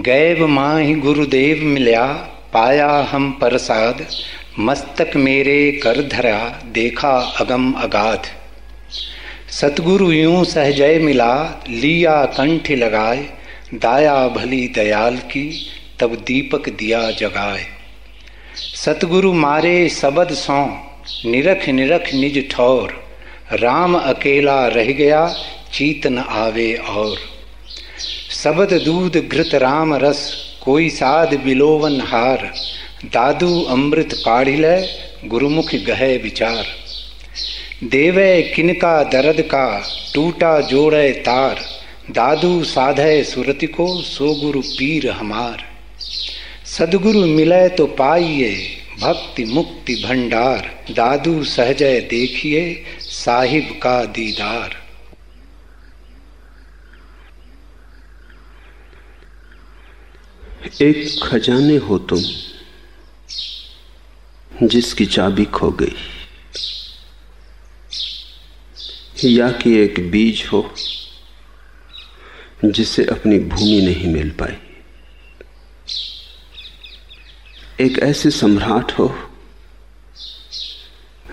गैब माही गुरुदेव मिलया, पाया हम प्रसाद, मस्तक मेरे कर धरा, देखा अगम अगाध। सतगुरु यूँ सहजय मिला, लिया कंठ लगाए, दाया भली दयाल की, तब दीपक दिया जगाए। सतगुरु मारे सबद सौ, निरख निरख निज ठौर, राम अकेला रह गया चीत न आवे और। सबद दूध घृत राम रस, कोई साध बिलोवन हार। दादू अमृत काढ़िल गुरुमुख गहे विचार। देवे किनका दर्द का, टूटा जोड़े तार। दादू साधे सुरति को, सो गुरु पीर हमार। सदगुरु मिले तो पाइए, भक्ति मुक्ति भंडार। दादू सहजय देखिए, साहिब का दीदार। एक खजाने हो तुम, जिसकी चाबी खो गई। या कि एक बीज हो, जिसे अपनी भूमि नहीं मिल पाई। एक ऐसे सम्राट हो,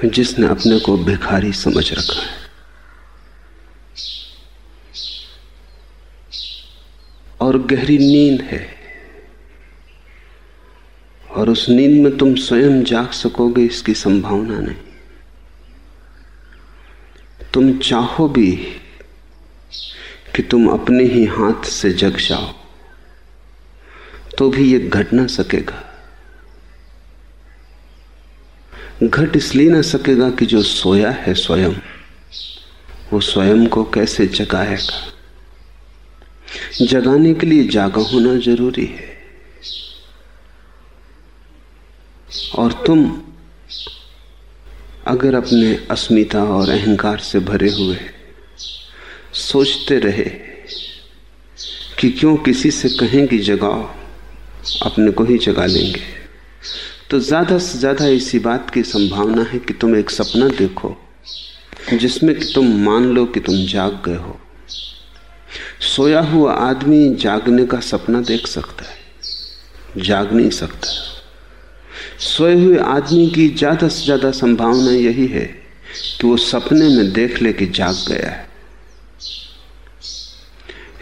जिसने अपने को भिखारी समझ रखा है। और गहरी नींद है। और उस नींद में तुम स्वयं जाग सकोगे, इसकी संभावना नहीं। तुम चाहो भी कि तुम अपने ही हाथ से जग जाओ तो भी यह घट ना सकेगा। घट इसलिए ना सकेगा कि जो सोया है स्वयं, वो स्वयं को कैसे जगाएगा? जगाने के लिए जागा होना ज़रूरी है। और तुम अगर अपने अस्मिता और अहंकार से भरे हुए सोचते रहे कि क्यों किसी से कहें कि जगाओ, अपने को ही जगा लेंगे तो ज़्यादा से ज़्यादा इसी बात की संभावना है कि तुम एक सपना देखो, जिसमें कि तुम मान लो कि तुम जाग गए हो। सोया हुआ आदमी जागने का सपना देख सकता है, जाग नहीं सकता। सोए हुए आदमी की ज़्यादा से ज़्यादा संभावना यही है कि वो सपने में देख ले कि जाग गया है।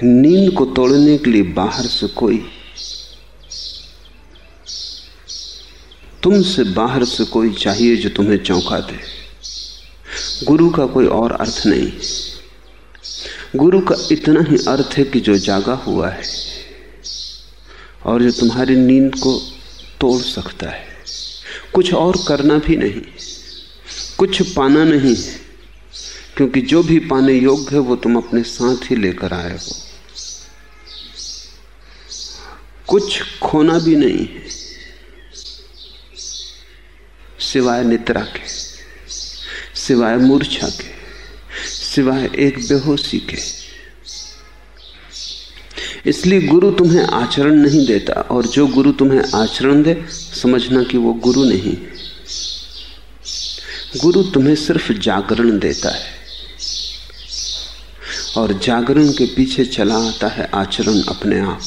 नींद को तोड़ने के लिए बाहर से कोई, तुमसे बाहर से कोई चाहिए जो तुम्हें चौंका दे। गुरु का कोई और अर्थ नहीं। गुरु का इतना ही अर्थ है कि जो जागा हुआ है और जो तुम्हारी नींद को तोड़ सकता है। कुछ और करना भी नहीं, कुछ पाना नहीं, क्योंकि जो भी पाने योग्य है वो तुम अपने साथ ही लेकर आए हो। कुछ खोना भी नहीं है, सिवाय निद्रा के, सिवाय मूर्छा के, सिवाय एक बेहोशी के। इसलिए गुरु तुम्हें आचरण नहीं देता, और जो गुरु तुम्हें आचरण दे, समझना कि वो गुरु नहीं। गुरु तुम्हें सिर्फ़ जागरण देता है, और जागरण के पीछे चला आता है आचरण अपने आप।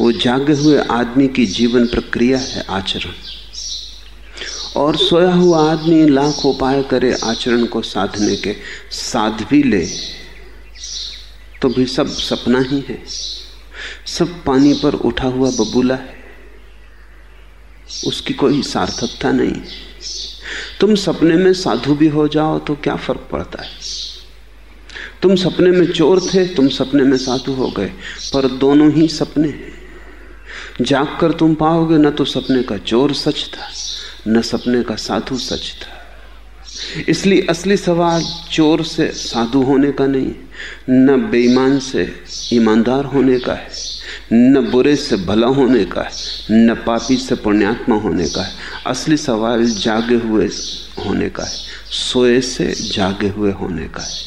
वो जागे हुए आदमी की जीवन प्रक्रिया है आचरण, और सोया हुआ आदमी लाख उपाय करे आचरण को साधने के साध भी ले। तो भी सब सपना ही है। सब पानी पर उठा हुआ बबूला है। उसकी कोई सार्थकता नहीं। तुम सपने में साधु भी हो जाओ तो क्या फ़र्क पड़ता है? तुम सपने में चोर थे, तुम सपने में साधु हो गए, पर दोनों ही सपने हैं। जाग कर तुम पाओगे, न तो सपने का चोर सच था, न सपने का साधु सच था। इसलिए असली सवाल चोर से साधु होने का नहीं न बेईमान से ईमानदार होने का है, न बुरे से भला होने का है, न पापी से पुण्यात्मा होने का है। असली सवाल जागे हुए होने का है, सोए से जागे हुए होने का है।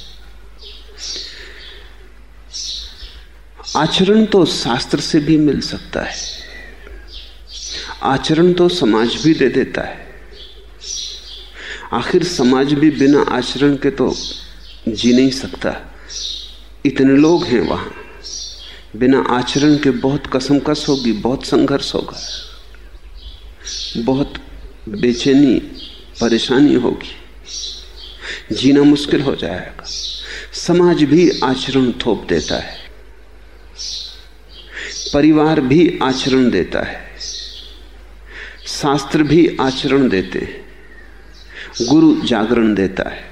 आचरण तो शास्त्र से भी मिल सकता है, आचरण तो समाज भी दे देता है। आखिर समाज भी बिना आचरण के तो जी नहीं सकता। इतने लोग हैं वहाँ। बिना आचरण के बहुत कसमकस होगी, बहुत संघर्ष होगा। बहुत बेचैनी, परेशानी होगी। जीना मुश्किल हो जाएगा। समाज भी आचरण थोप देता है। परिवार भी आचरण देता है। शास्त्र भी आचरण देते हैं। गुरु जागरण देता है।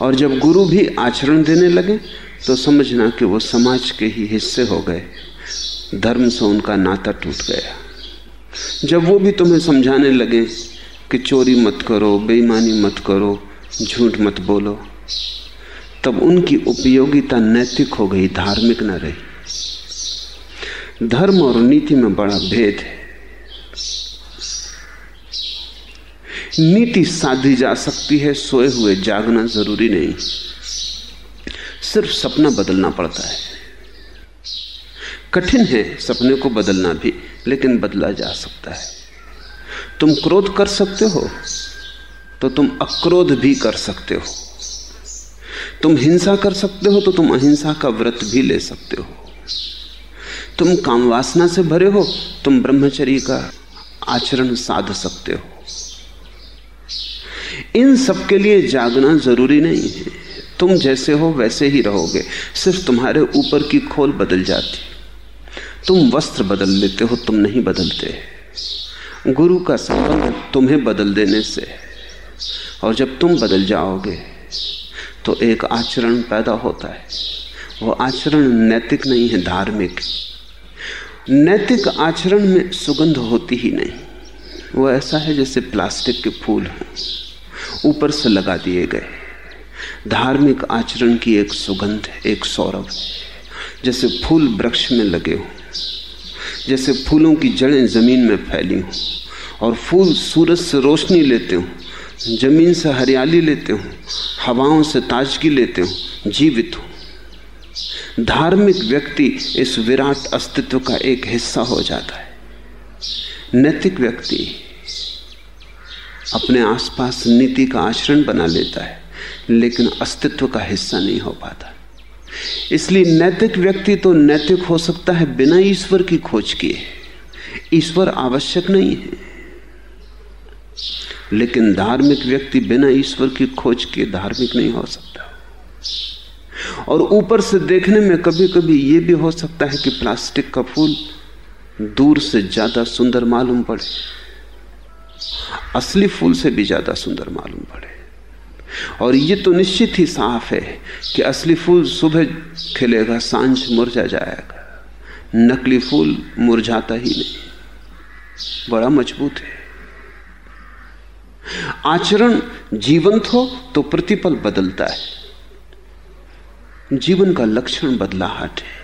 और जब गुरु भी आचरण देने लगे तो समझना कि वो समाज के ही हिस्से हो गए। धर्म से उनका नाता टूट गया। जब वो भी तुम्हें समझाने लगे कि चोरी मत करो, बेईमानी मत करो, झूठ मत बोलो, तब उनकी उपयोगिता नैतिक हो गई, धार्मिक न रही। धर्म और नीति में बड़ा भेद है। नीति साधी जा सकती है, सोए हुए जागना ज़रूरी नहीं। सिर्फ़ सपना बदलना पड़ता है। कठिन है सपने को बदलना भी, लेकिन बदला जा सकता है। तुम क्रोध कर सकते हो तो तुम अक्रोध भी कर सकते हो। तुम हिंसा कर सकते हो तो तुम अहिंसा का व्रत भी ले सकते हो। तुम कामवासना से भरे हो, तुम ब्रह्मचर्य का आचरण साध सकते हो। इन सब के लिए जागना ज़रूरी नहीं है। तुम जैसे हो वैसे ही रहोगे। सिर्फ़ तुम्हारे ऊपर की खोल बदल जाती। तुम वस्त्र बदल लेते हो, तुम नहीं बदलते। गुरु का संबंध तुम्हें बदल देने से और जब तुम बदल जाओगे तो एक आचरण पैदा होता है। वो आचरण नैतिक नहीं है, धार्मिक। नैतिक आचरण में सुगंध होती ही नहीं। वो ऐसा है जैसे प्लास्टिक के फूल हैं। ऊपर से लगा दिए गए। धार्मिक आचरण की एक सुगंध एक सौरभ जैसे फूल वृक्ष में लगे हों, जैसे फूलों की जड़ें ज़मीन में फैली हों, और फूल सूरज से रोशनी लेते हो, ज़मीन से हरियाली लेते हो, हवाओं से ताजगी लेते हो, जीवित हो। धार्मिक व्यक्ति इस विराट अस्तित्व का एक हिस्सा हो जाता है। नैतिक व्यक्ति अपने आसपास नीति का आचरण बना लेता है, लेकिन अस्तित्व का हिस्सा नहीं हो पाता। इसलिए नैतिक व्यक्ति तो नैतिक हो सकता है, बिना ईश्वर की खोज किए। ईश्वर आवश्यक नहीं है। लेकिन धार्मिक व्यक्ति बिना ईश्वर की खोज के धार्मिक नहीं हो सकता। और ऊपर से देखने में कभी कभी यह भी हो सकता है कि प्लास्टिक का फूल दूर से ज़्यादा सुंदर मालूम पड़े। असली फूल से भी ज़्यादा सुंदर मालूम पड़े। और ये तो निश्चित ही साफ़ है कि असली फूल सुबह खिलेगा, साँझ मुरझा जाएगा। नकली फूल मुरझाता ही नहीं। बड़ा मज़बूत है। आचरण जीवंत हो तो प्रतिपल बदलता है। जीवन का लक्षण बदलाहट है।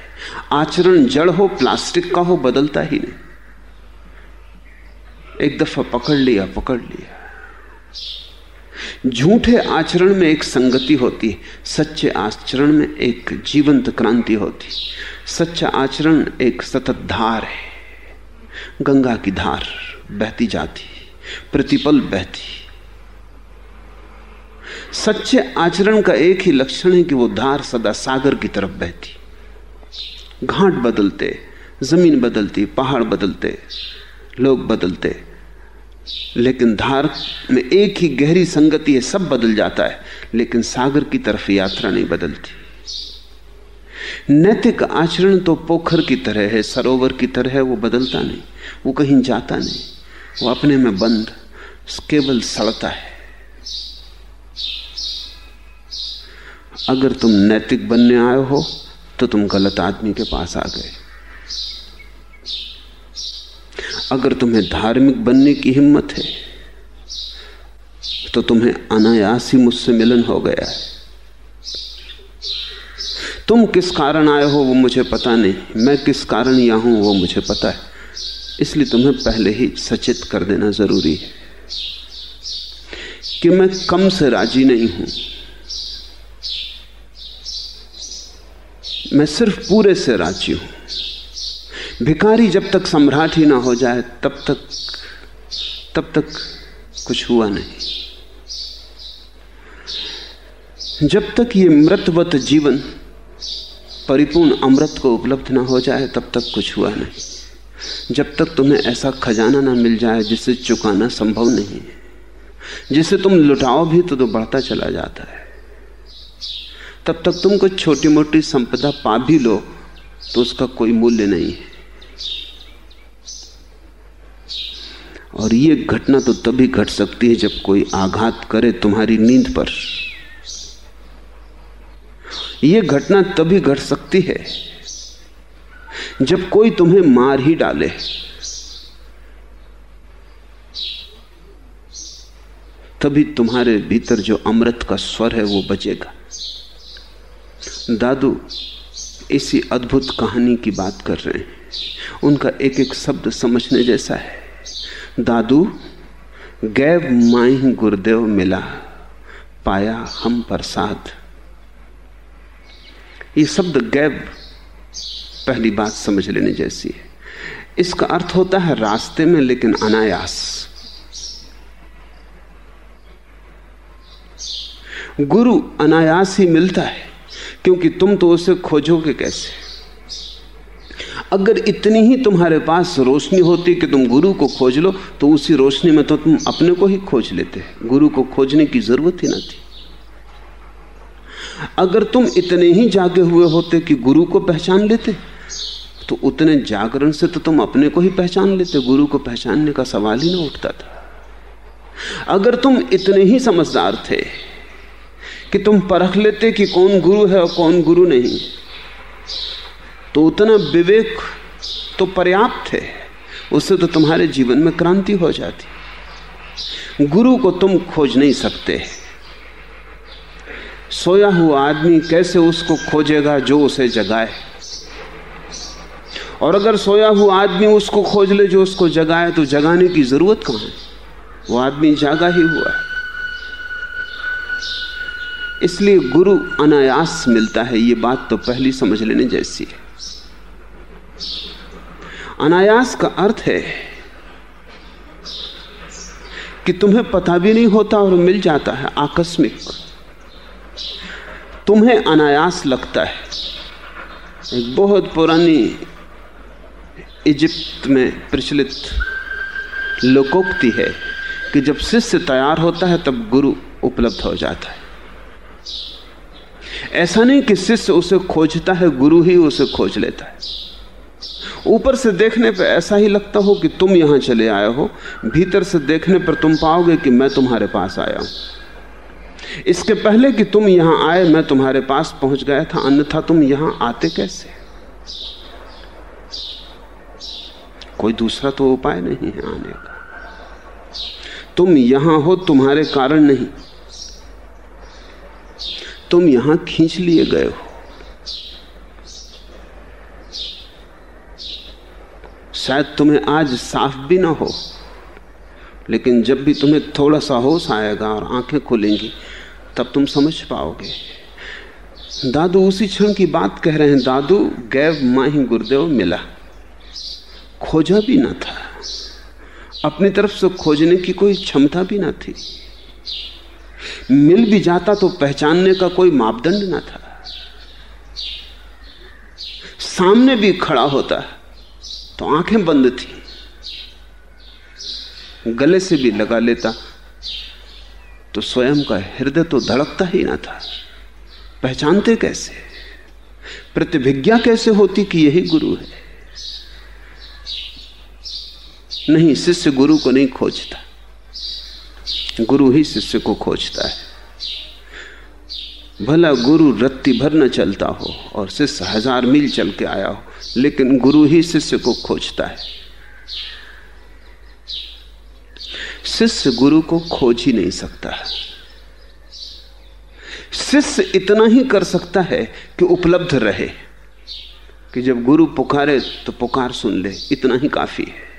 आचरण जड़ हो, प्लास्टिक का हो, बदलता ही नहीं। एक दफ़ा पकड़ लिया पकड़ लिया। झूठे आचरण में एक संगति होती है सच्चे आचरण में एक जीवंत क्रांति होती। सच्चा आचरण एक सतत धार है। गंगा की धार बहती जाती, प्रतिपल बहती। सच्चे आचरण का एक ही लक्षण है कि वो धार सदा सागर की तरफ़ बहती। घाट बदलते, ज़मीन बदलती, पहाड़ बदलते, लोग बदलते लेकिन धार में एक ही गहरी संगति है, सब बदल जाता है। लेकिन सागर की तरफ़ यात्रा नहीं बदलती। नैतिक आचरण तो पोखर की तरह है, सरोवर की तरह है, वो बदलता नहीं, वो कहीं जाता नहीं। वो अपने में बंद, केवल सड़ता है। अगर तुम नैतिक बनने आए हो तो तुम गलत आदमी के पास आ गए। अगर तुम्हें धार्मिक बनने की हिम्मत है तो तुम्हें अनायास ही मुझसे मिलन हो गया है। तुम किस कारण आए हो वो मुझे पता नहीं। मैं किस कारण यहाँ हूँ वो मुझे पता है। इसलिए तुम्हें पहले ही सचेत कर देना ज़रूरी है कि मैं कम से राज़ी नहीं हूँ। मैं सिर्फ़ पूरे से राज़ी हूँ। भिखारी जब तक सम्राट ही ना हो जाए तब तक तब तक कुछ हुआ नहीं। जब तक ये मृतवत जीवन परिपूर्ण अमृत को उपलब्ध ना हो जाए तब तक कुछ हुआ नहीं। जब तक तुम्हें ऐसा खजाना ना मिल जाए जिसे चुकाना संभव नहीं है। जिसे तुम लुटाओ भी तो, तो बढ़ता चला जाता है। तब तक तुम कुछ छोटी मोटी संपदा पा भी लो तो उसका कोई मूल्य नहीं है। और ये घटना तो तभी घट सकती है जब कोई आघात करे तुम्हारी नींद पर। यह घटना तभी घट सकती है जब कोई तुम्हें मार ही डाले। तभी तुम्हारे भीतर जो अमृत का स्वर है वो बचेगा। दादू, इसी अद्भुत कहानी की बात कर रहे हैं। उनका एक एक शब्द समझने जैसा है। दादू, गैब माई गुरुदेव मिला, पाया हम प्रसाद। ये शब्द गैब पहली बात समझ लेने जैसी है। इसका अर्थ होता है रास्ते में, लेकिन अनायास। गुरु अनायास ही मिलता है, क्योंकि तुम तो उसे खोजोगे कैसे? अगर इतनी ही तुम्हारे पास रोशनी होती कि तुम गुरु को खोज लो तो उसी रोशनी में तो तुम अपने को ही खोज लेते गुरु को खोजने की ज़रूरत ही ना थी। अगर तुम इतने ही जागे हुए होते कि गुरु को पहचान लेते तो उतने जागरण से तो तुम अपने को ही पहचान लेते। गुरु को पहचानने का सवाल ही ना उठता था। अगर तुम इतने ही समझदार थे कि तुम परख लेते कि कौन गुरु है और कौन गुरु नहीं तो उतना विवेक तो पर्याप्त है। उससे तो तुम्हारे जीवन में क्रांति हो जाती। गुरु को तुम खोज नहीं सकते। सोया हुआ आदमी कैसे उसको खोजेगा जो उसे जगाए? और अगर सोया हुआ आदमी उसको खोज ले जो उसको जगाए तो जगाने की ज़रूरत कहाँ है? वो आदमी जागा ही हुआ है। इसलिए गुरु अनायास मिलता है। ये बात तो पहली समझ लेने जैसी है। अनायास का अर्थ है कि तुम्हें पता भी नहीं होता और मिल जाता है आकस्मिक। तुम्हें अनायास लगता है। एक बहुत पुरानी इजिप्त में प्रचलित लोकोक्ति है कि जब शिष्य तैयार होता है तब गुरु उपलब्ध हो जाता है। ऐसा नहीं कि शिष्य उसे खोजता है, गुरु ही उसे खोज लेता है। ऊपर से देखने पर ऐसा ही लगता हो कि तुम यहाँ चले आए हो, भीतर से देखने पर तुम पाओगे कि मैं तुम्हारे पास आया हूँ। इसके पहले कि तुम यहाँ आए, मैं तुम्हारे पास पहुँच गया था, अन्यथा तुम यहाँ आते कैसे? कोई दूसरा तो उपाय नहीं है आने का। तुम यहाँ हो, तुम्हारे कारण नहीं। तुम यहाँ खींच लिए गए हो। शायद तुम्हें आज साफ़ भी ना हो। लेकिन जब भी तुम्हें थोड़ा सा होश आएगा और आँखें खुलेंगी, तब तुम समझ पाओगे। दादू उसी क्षण की बात कह रहे हैं, दादू गैव माही गुरुदेव मिला। खोजा भी ना था। अपनी तरफ़ से खोजने की कोई क्षमता भी ना थी। मिल भी जाता तो पहचानने का कोई मापदंड ना था। सामने भी खड़ा होता। है तो आँखें बंद थी। गले से भी लगा लेता तो स्वयं का हृदय तो धड़कता ही ना था। पहचानते कैसे? प्रतिभिज्ञा कैसे होती कि यही गुरु है? नहीं, शिष्य गुरु को नहीं खोजता। गुरु ही शिष्य को खोजता है। भला गुरु रत्ती भर न चलता हो और शिष्य हज़ार मील चल के आया हो। लेकिन गुरु ही शिष्य को खोजता है। शिष्य गुरु को खोज ही नहीं सकता। शिष्य इतना ही कर सकता है कि उपलब्ध रहे। कि जब गुरु पुकारे तो पुकार सुन ले, इतना ही काफ़ी है।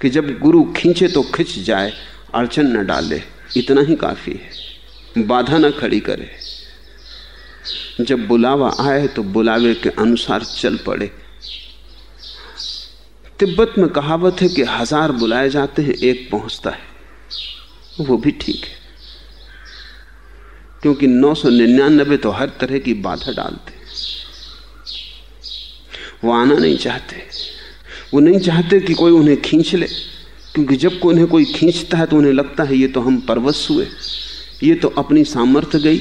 कि जब गुरु खींचे तो खिंच जाए, अड़चन न डाले, इतना ही काफ़ी है। बाधा ना खड़ी करे। जब बुलावा आए तो बुलावे के अनुसार चल पड़े। तिब्बत में कहावत है कि हज़ार बुलाए जाते हैं, एक पहुँचता है। वो भी ठीक है। क्योंकि नौ सौ निन्यानबे तो हर तरह की बाधा डालते वो आना नहीं चाहते। वो नहीं चाहते कि कोई उन्हें खींच ले। क्योंकि जब को उन्हें कोई खींचता है तो उन्हें लगता है, ये तो हम परवश हुए। ये तो अपनी सामर्थ्य गई।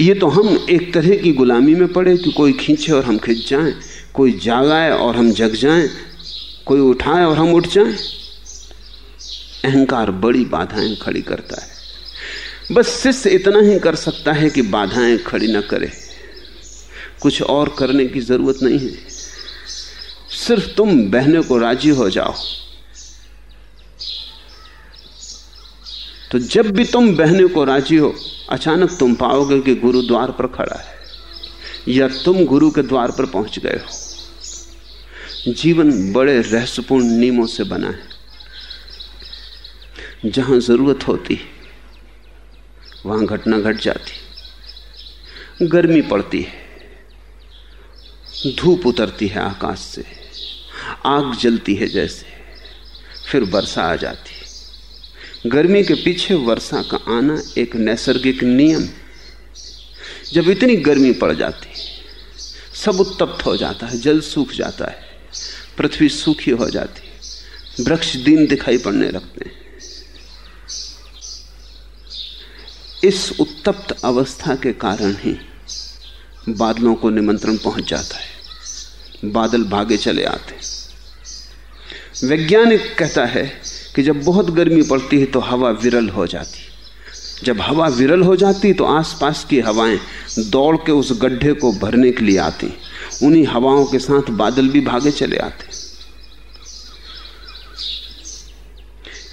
ये तो हम एक तरह की गुलामी में पड़े कि कोई खींचे और हम खिंच जाएँ, कोई जागाए और हम जग जाएँ, कोई उठाए और हम उठ जाएँ। अहंकार बड़ी बाधाएँ खड़ी करता है। बस शिष्य इतना ही कर सकता है कि बाधाएँ खड़ी ना करे। कुछ और करने की ज़रूरत नहीं है। सिर्फ़ तुम बहने को राज़ी हो जाओ। तो जब भी तुम बहने को राज़ी हो अचानक तुम पाओगे कि गुरु द्वार पर खड़ा है, या तुम गुरु के द्वार पर पहुँच गए हो। जीवन बड़े रहस्यपूर्ण नियमों से बना है। जहाँ ज़रूरत होती, वहाँ घटना घट जाती। गर्मी पड़ती है, धूप उतरती है आकाश से, आग जलती है जैसे, फिर वर्षा आ जाती। गर्मी के पीछे वर्षा का आना एक नैसर्गिक नियम जब इतनी गर्मी पड़ जाती, सब उत्तप्त हो जाता है, जल सूख जाता है, पृथ्वी सूखी हो जाती है वृक्ष दिन दिखाई पड़ने लगते हैं। इस उत्तप्त अवस्था के कारण ही बादलों को निमंत्रण पहुँच जाता है, बादल भागे चले आते वैज्ञानिक कहता है कि जब बहुत गर्मी पड़ती है तो हवा विरल हो जाती। जब हवा विरल हो जाती तो आसपास की हवाएँ दौड़ के उस गड्ढे को भरने के लिए आती। उन्हीं हवाओं के साथ बादल भी भागे चले आते।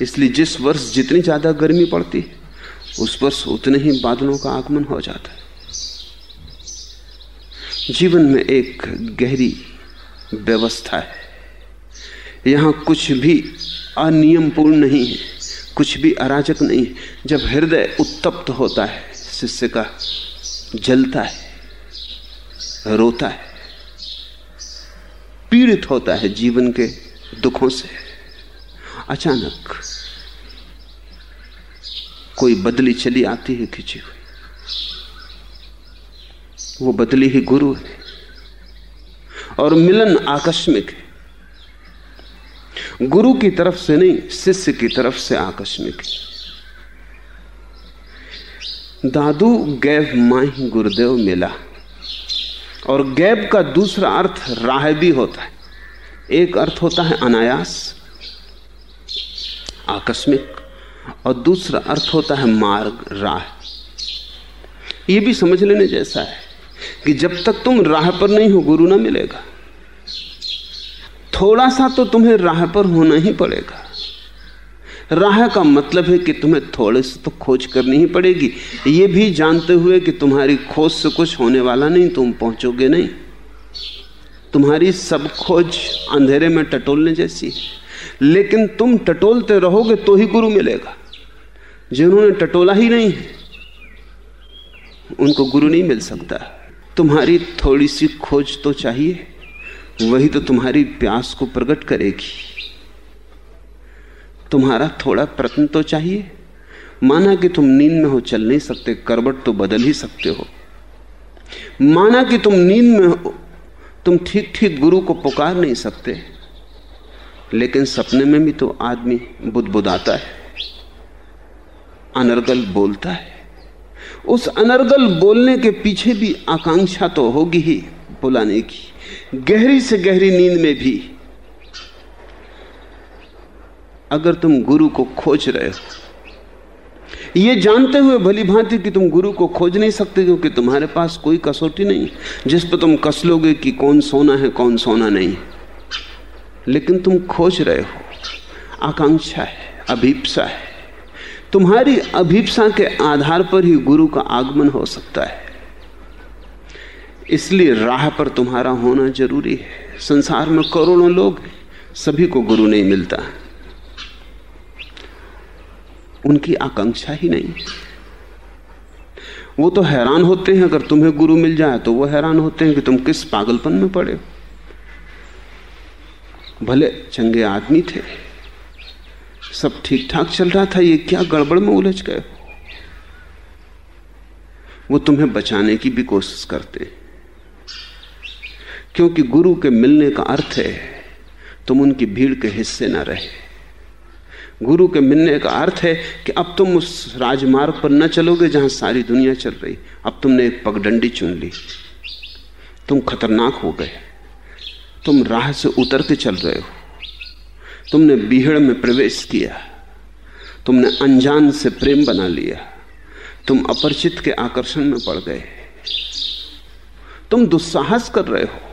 इसलिए जिस वर्ष जितनी ज़्यादा गर्मी पड़ती, उस वर्ष उतने ही बादलों का आगमन हो जाता है। जीवन में एक गहरी व्यवस्था है। यहाँ कुछ भी अनियमपूर्ण नहीं है, कुछ भी अराजक नहीं है। जब हृदय उत्तप्त होता है, शिष्य का जलता है, रोता है, पीड़ित होता है जीवन के दुखों से। अचानक कोई बदली चली आती है खिंची हुई। वो बदली ही गुरु है। और मिलन आकस्मिक है। गुरु की तरफ़ से नहीं, शिष्य की तरफ़ से आकस्मिक। दादू गैब माही गुरुदेव मिला। और गैब का दूसरा अर्थ राह भी होता है। एक अर्थ होता है अनायास, आकस्मिक, और दूसरा अर्थ होता है मार्ग राह। यह भी समझ लेने जैसा है कि जब तक तुम राह पर नहीं हो, गुरु ना मिलेगा। थोड़ा सा तो तुम्हें राह पर होना ही पड़ेगा। राह का मतलब है कि तुम्हें थोड़े से तो खोज करनी ही पड़ेगी। ये भी जानते हुए कि तुम्हारी खोज से कुछ होने वाला नहीं, तुम पहुंचोगे नहीं। तुम्हारी सब खोज अंधेरे में टटोलने जैसी है। लेकिन तुम टटोलते रहोगे तो ही गुरु मिलेगा। जिन्होंने टटोला ही नहीं है, उनको गुरु नहीं मिल सकता। तुम्हारी थोड़ी सी खोज तो चाहिए। वही तो तुम्हारी प्यास को प्रकट करेगी। तुम्हारा थोड़ा प्रश्न तो चाहिए। माना कि तुम नींद में हो, चल नहीं सकते, करवट तो बदल ही सकते हो। माना कि तुम नींद में हो, तुम ठीक ठीक गुरु को पुकार नहीं सकते। लेकिन सपने में भी तो आदमी बुदबुदाता है, अनर्गल बोलता है। उस अनर्गल बोलने के पीछे भी आकांक्षा तो होगी ही, बुलाने की। गहरी से गहरी नींद में भी अगर तुम गुरु को खोज रहे हो, ये जानते हुए भली भांति कि तुम गुरु को खोज नहीं सकते क्योंकि तुम्हारे पास कोई कसौटी नहीं, जिस पर तुम कस लोगे कि कौन सोना है, कौन सोना नहीं। लेकिन तुम खोज रहे हो, आकांक्षा है, अभीपसा है। तुम्हारी अभीपसा के आधार पर ही गुरु का आगमन हो सकता है। इसलिए राह पर तुम्हारा होना ज़रूरी है। संसार में करोड़ों लोग, सभी को गुरु नहीं मिलता। उनकी आकांक्षा ही नहीं। वो तो हैरान होते हैं, अगर तुम्हें गुरु मिल जाए तो वो हैरान होते हैं कि तुम किस पागलपन में पड़े हो। भले चंगे आदमी थे, सब ठीक ठाक चल रहा था, ये क्या गड़बड़ में उलझ गए वो तुम्हें बचाने की भी कोशिश करते क्योंकि गुरु के मिलने का अर्थ है, तुम उनकी भीड़ के हिस्से न रहे। गुरु के मिलने का अर्थ है कि अब तुम उस राजमार्ग पर न चलोगे जहाँ सारी दुनिया चल रही। अब तुमने एक पगडंडी चुन ली। तुम खतरनाक हो गए। तुम राह से उतर के चल रहे हो। तुमने बीहड़ में प्रवेश किया। तुमने अनजान से प्रेम बना लिया। तुम अपरिचित के आकर्षण में पड़ गए। तुम दुस्साहस कर रहे हो।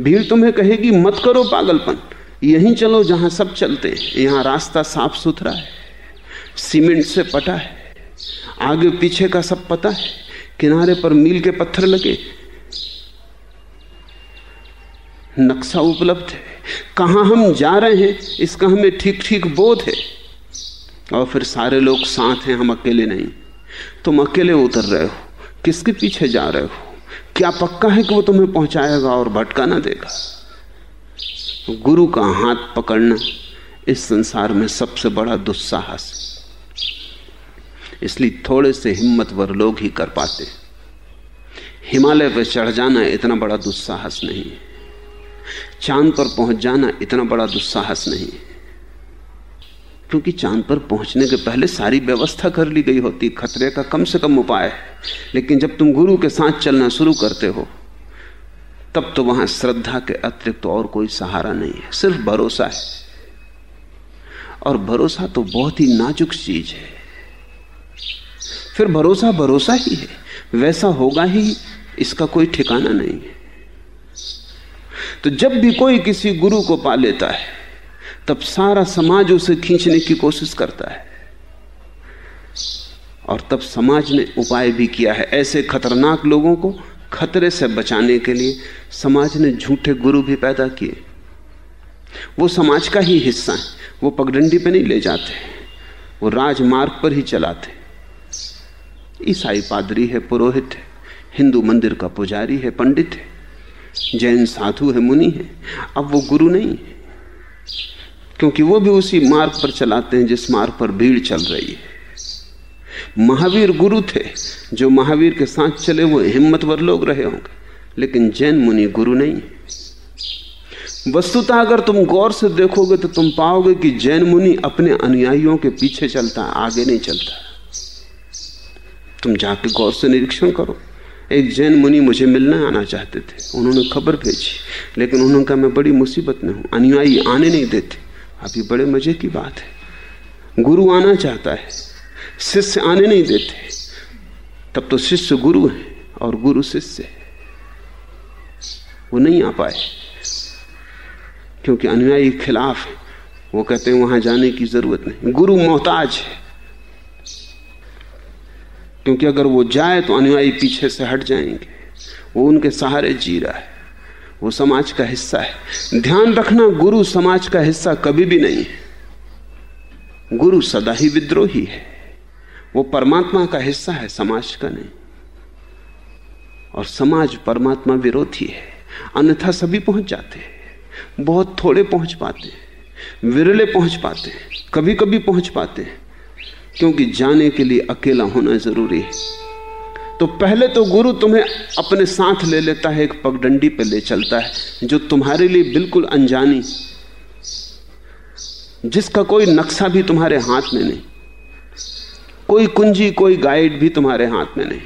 भीड़ तुम्हें कहेगी, मत करो पागलपन। यहीं चलो जहाँ सब चलते यहाँ रास्ता साफ़ सुथरा है। सीमेंट से पटा है। आगे पीछे का सब पता है। किनारे पर मील के पत्थर लगे। नक्शा उपलब्ध है। कहाँ हम जा रहे हैं, इसका हमें ठीक ठीक बोध है। और फिर सारे लोग साथ हैं, हम अकेले नहीं। तुम अकेले उतर रहे हो। किसके पीछे जा रहे हो? क्या पक्का है कि वो तुम्हें पहुंचाएगा और भटका ना देगा? गुरु का हाथ पकड़ना इस संसार में सबसे बड़ा दुस्साहस इसलिए थोड़े से हिम्मतवर लोग ही कर पाते हिमालय पर चढ़ जाना इतना बड़ा दुस्साहस नहीं है। चाँद पर पहुँच जाना इतना बड़ा दुस्साहस नहीं है। क्योंकि चाँद पर पहुँचने के पहले सारी व्यवस्था कर ली गई होती, खतरे का कम से कम उपाय है। लेकिन जब तुम गुरु के साथ चलना शुरू करते हो, तब तो वहाँ श्रद्धा के अतिरिक्त तो और कोई सहारा नहीं है, सिर्फ़ भरोसा है। और भरोसा तो बहुत ही नाजुक चीज़ है। फिर भरोसा भरोसा ही है, वैसा होगा ही, इसका कोई ठिकाना नहीं है। तो जब भी कोई किसी गुरु को पा लेता है तब सारा समाज उसे खींचने की कोशिश करता है। और तब समाज ने उपाय भी किया है ऐसे खतरनाक लोगों को खतरे से बचाने के लिए समाज ने झूठे गुरु भी पैदा किए। वो समाज का ही हिस्सा है, वो पगडंडी पे नहीं ले जाते वो राजमार्ग पर ही चलाते ईसाई पादरी है, पुरोहित है, हिंदू मंदिर का पुजारी है, पंडित है, जैन साधु है, मुनि है, अब वो गुरु नहीं है। क्योंकि वो भी उसी मार्ग पर चलाते हैं, जिस मार्ग पर भीड़ चल रही है। महावीर गुरु थे, जो महावीर के साथ चले, वो हिम्मतवर लोग रहे होंगे। लेकिन जैन मुनि गुरु नहीं वस्तुतः अगर तुम गौर से देखोगे तो तुम पाओगे कि जैन मुनि अपने अनुयायियों के पीछे चलता आगे नहीं चलता तुम जाके गौर से निरीक्षण करो। एक जैन मुनि मुझे मिलने आना चाहते थे, उन्होंने खबर भेजी, लेकिन उन्होंने कहा, मैं बड़ी मुसीबत में हूँ, अनुयायी आने नहीं देते। अभी बड़े मज़े की बात है। गुरु आना चाहता है, शिष्य आने नहीं देते। तब तो शिष्य गुरु है और गुरु शिष्य है। वो नहीं आ पाए, क्योंकि अनुयायी खिलाफ है। वो कहते हैं, वहाँ जाने की ज़रूरत नहीं। गुरु मोहताज है। क्योंकि अगर वो जाए तो अनुयायी पीछे से हट जाएँगे। वो उनके सहारे जी रहा है। वो समाज का हिस्सा है। ध्यान रखना, गुरु समाज का हिस्सा कभी भी नहीं। है गुरु सदा ही विद्रोही है। वो परमात्मा का हिस्सा है, समाज का नहीं। और समाज परमात्मा विरोधी है। अन्यथा सभी पहुँच जाते हैं। बहुत थोड़े पहुँच पाते हैं। विरले पहुँच पाते हैं। कभी कभी पहुँच पाते हैं। क्योंकि जाने के लिए अकेला होना ज़रूरी है। तो पहले तो गुरु तुम्हें अपने साथ ले लेता है, एक पगडंडी पे ले चलता है, जो तुम्हारे लिए बिल्कुल अनजानी, जिसका कोई नक्शा भी तुम्हारे हाथ में नहीं, कोई कुंजी, कोई गाइड भी तुम्हारे हाथ में नहीं।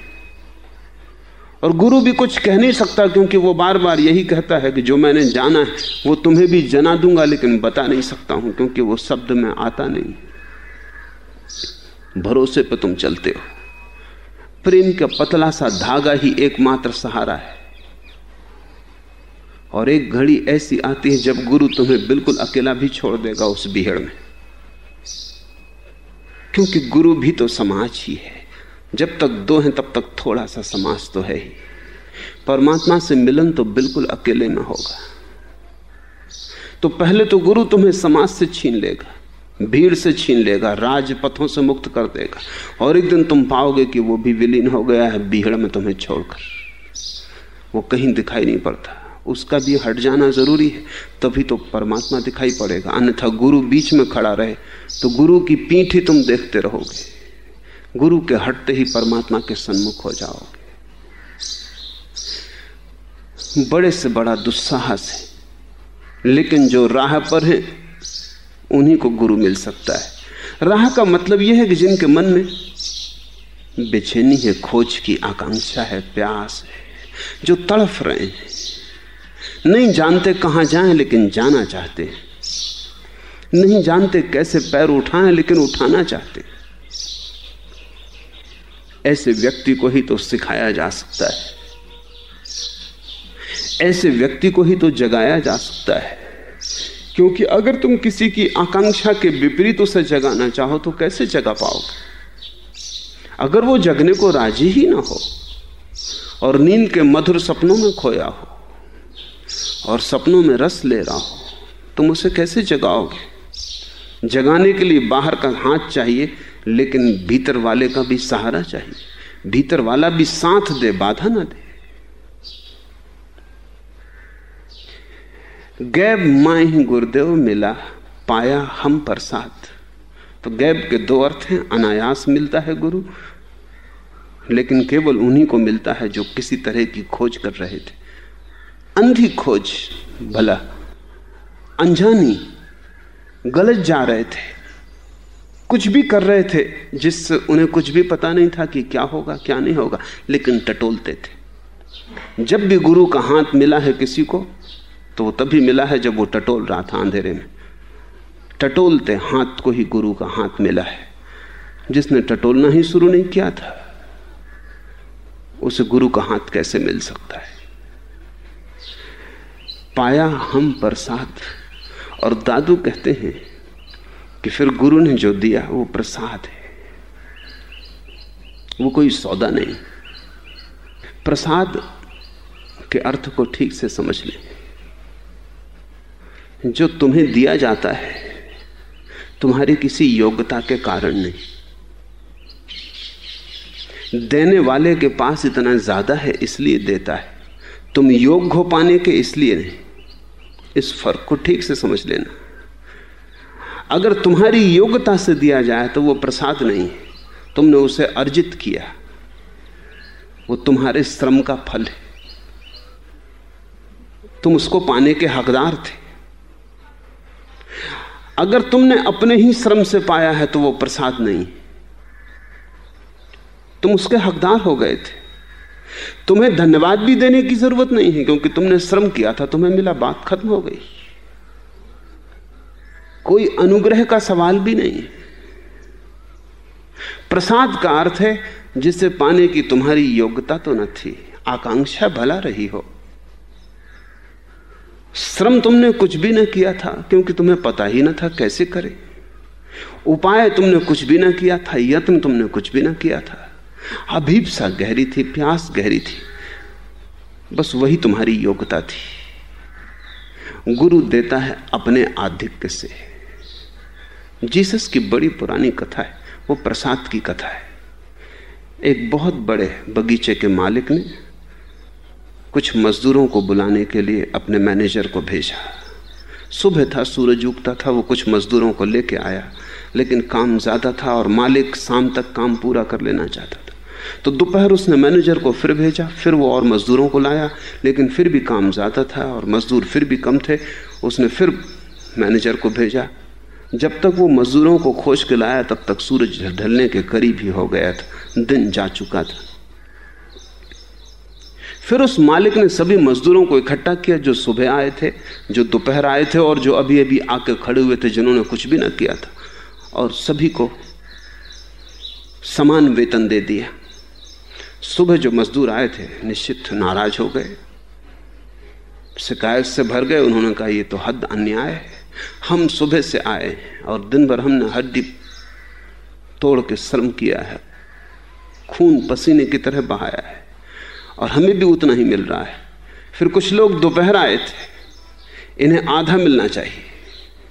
और गुरु भी कुछ कह नहीं सकता, क्योंकि वो बार बार यही कहता है कि जो मैंने जाना है, वो तुम्हें भी जना दूँगा, लेकिन बता नहीं सकता हूँ, क्योंकि वो शब्द में आता नहीं। भरोसे पर तुम चलते हो। प्रेम का पतला सा धागा ही एकमात्र सहारा है। और एक घड़ी ऐसी आती है जब गुरु तुम्हें बिल्कुल अकेला भी छोड़ देगा उस बिहड़ में। क्योंकि गुरु भी तो समाज ही है। जब तक दो हैं, तब तक थोड़ा सा समाज तो है ही। परमात्मा से मिलन तो बिल्कुल अकेले में होगा। तो पहले तो गुरु तुम्हें समाज से छीन लेगा। भीड़ से छीन लेगा, राजपथों से मुक्त कर देगा। और एक दिन तुम पाओगे कि वो भी विलीन हो गया है, भीड़ में तुम्हें छोड़कर। वो कहीं दिखाई नहीं पड़ता। उसका भी हट जाना ज़रूरी है, तभी तो परमात्मा दिखाई पड़ेगा। अन्यथा गुरु बीच में खड़ा रहे तो गुरु की पीठ ही तुम देखते रहोगे। गुरु के हटते ही परमात्मा के सन्मुख हो जाओगे। बड़े से बड़ा दुस्साहस है। लेकिन जो राह पर है उन्हीं को गुरु मिल सकता है। राह का मतलब यह है कि जिनके मन में बेचैनी है, खोज की आकांक्षा है, प्यास है, जो तड़फ रहे हैं। नहीं जानते कहाँ जाएँ, लेकिन जाना चाहते हैं। नहीं जानते कैसे पैर उठाएँ, लेकिन उठाना चाहते ऐसे व्यक्ति को ही तो सिखाया जा सकता है। ऐसे व्यक्ति को ही तो जगाया जा सकता है। क्योंकि अगर तुम किसी की आकांक्षा के विपरीत उसे जगाना चाहो तो कैसे जगा पाओगे? अगर वो जगने को राज़ी ही ना हो और नींद के मधुर सपनों में खोया हो और सपनों में रस ले रहा हो, तुम उसे कैसे जगाओगे? जगाने के लिए बाहर का हाथ चाहिए, लेकिन भीतर वाले का भी सहारा चाहिए। भीतर वाला भी साथ दे, बाधा ना दे। गैब माही गुरुदेव मिला, पाया हम प्रसाद। तो गैब के दो अर्थ हैं, अनायास मिलता है गुरु, लेकिन केवल उन्हीं को मिलता है जो किसी तरह की खोज कर रहे थे। अंधी खोज, भला, अनजानी, गलत जा रहे थे। कुछ भी कर रहे थे, जिससे उन्हें कुछ भी पता नहीं था कि क्या होगा, क्या नहीं होगा, लेकिन टटोलते थे। जब भी गुरु का हाथ मिला है किसी को तो वो तभी मिला है जब वो टटोल रहा था अंधेरे में। टटोलते हाथ को ही गुरु का हाथ मिला है। जिसने टटोलना ही शुरू नहीं किया था, उसे गुरु का हाथ कैसे मिल सकता है? पाया हम प्रसाद और दादू कहते हैं कि फिर गुरु ने जो दिया वो प्रसाद है। वो कोई सौदा नहीं। प्रसाद के अर्थ को ठीक से समझ लें। जो तुम्हें दिया जाता है, तुम्हारी किसी योग्यता के कारण नहीं। देने वाले के पास इतना ज़्यादा है, इसलिए देता है। तुम योग्य हो पाने के इसलिए नहीं। इस फ़र्क को ठीक से समझ लेना। अगर तुम्हारी योग्यता से दिया जाए तो वो प्रसाद नहीं है। तुमने उसे अर्जित किया। वो तुम्हारे श्रम का फल है। तुम उसको पाने के हकदार थे। अगर तुमने अपने ही श्रम से पाया है तो वो प्रसाद नहीं। तुम उसके हकदार हो गए थे। तुम्हें धन्यवाद भी देने की ज़रूरत नहीं है, क्योंकि तुमने श्रम किया था, तुम्हें मिला बात खत्म हो गई। कोई अनुग्रह का सवाल भी नहीं प्रसाद का अर्थ है, जिसे पाने की तुम्हारी योग्यता तो न थी, आकांक्षा भला रही हो। श्रम तुमने कुछ भी ना किया था, क्योंकि तुम्हें पता ही ना था कैसे करे। उपाय तुमने कुछ भी ना किया था, यत्न तुमने कुछ भी ना किया था। अभीपसा गहरी थी, प्यास गहरी थी। बस वही तुम्हारी योग्यता थी। गुरु देता है अपने आधिक्य से। जीसस की बड़ी पुरानी कथा है, वो प्रसाद की कथा है। एक बहुत बड़े बगीचे के मालिक ने कुछ मजदूरों को बुलाने के लिए अपने मैनेजर को भेजा। सुबह था, सूरज उगता था, वो कुछ मजदूरों को लेके आया। लेकिन काम ज़्यादा था और मालिक शाम तक काम पूरा कर लेना चाहता था। तो दोपहर उसने मैनेजर को फिर भेजा, फिर वो और मजदूरों को लाया। लेकिन फिर भी काम ज़्यादा था और मजदूर फिर भी कम थे। उसने फिर मैनेजर को भेजा। जब तक वो मजदूरों को खोज के लाया, तब तक सूरज ढलने के करीब ही हो गया था। दिन जा चुका था। फिर उस मालिक ने सभी मजदूरों को इकट्ठा किया जो सुबह आए थे, जो दोपहर आए थे और जो अभी अभी आके खड़े हुए थे, जिन्होंने कुछ भी ना किया था। और सभी को समान वेतन दे दिया। सुबह जो मजदूर आए थे, निश्चित नाराज़ हो गए। शिकायत से भर गए, उन्होंने कहा, ये तो हद अन्याय है। हम सुबह से आए और दिन भर हमने हड्डी तोड़ के श्रम किया है। खून पसीने की तरह बहाया है। और हमें भी उतना ही मिल रहा है। फिर कुछ लोग दोपहर आए थे। इन्हें आधा मिलना चाहिए।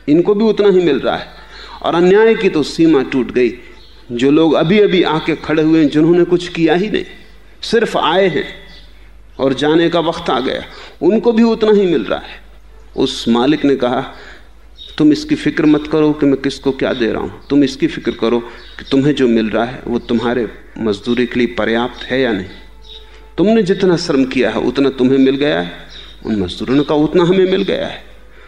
इनको भी उतना ही मिल रहा है। और अन्याय की तो सीमा टूट गई। जो लोग अभी अभी आके खड़े हुए हैं, जिन्होंने कुछ किया ही नहीं, सिर्फ़ आए हैं और जाने का वक्त आ गया। उनको भी उतना ही मिल रहा है। उस मालिक ने कहा, तुम इसकी फ़िक्र मत करो कि मैं किसको क्या दे रहा हूँ। तुम इसकी फ़िक्र करो कि तुम्हें जो मिल रहा है, वो तुम्हारे मजदूरी के लिए पर्याप्त है या नहीं। तुमने जितना श्रम किया है, उतना तुम्हें मिल गया है। उन मजदूरों कहा उतना हमें मिल गया है।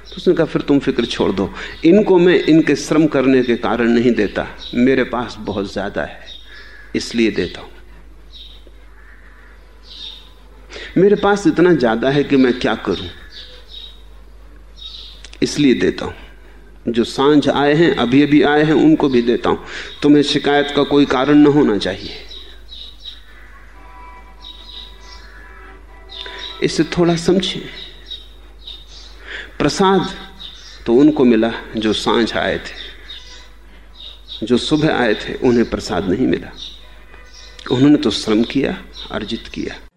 तो उसने कहा, फिर तुम फ़िक्र छोड़ दो। इनको मैं इनके श्रम करने के कारण नहीं देता। मेरे पास बहुत ज़्यादा है, इसलिए देता हूँ। मेरे पास इतना ज़्यादा है कि मैं क्या करूँ? इसलिए देता हूँ। जो साँझ आए हैं, अभी अभी आए हैं, उनको भी देता हूँ। तुम्हें शिकायत का कोई कारण न होना चाहिए। इसे थोड़ा समझें। प्रसाद तो उनको मिला जो साँझ आए थे। जो सुबह आए थे, उन्हें प्रसाद नहीं मिला। उन्होंने तो श्रम किया, अर्जित किया।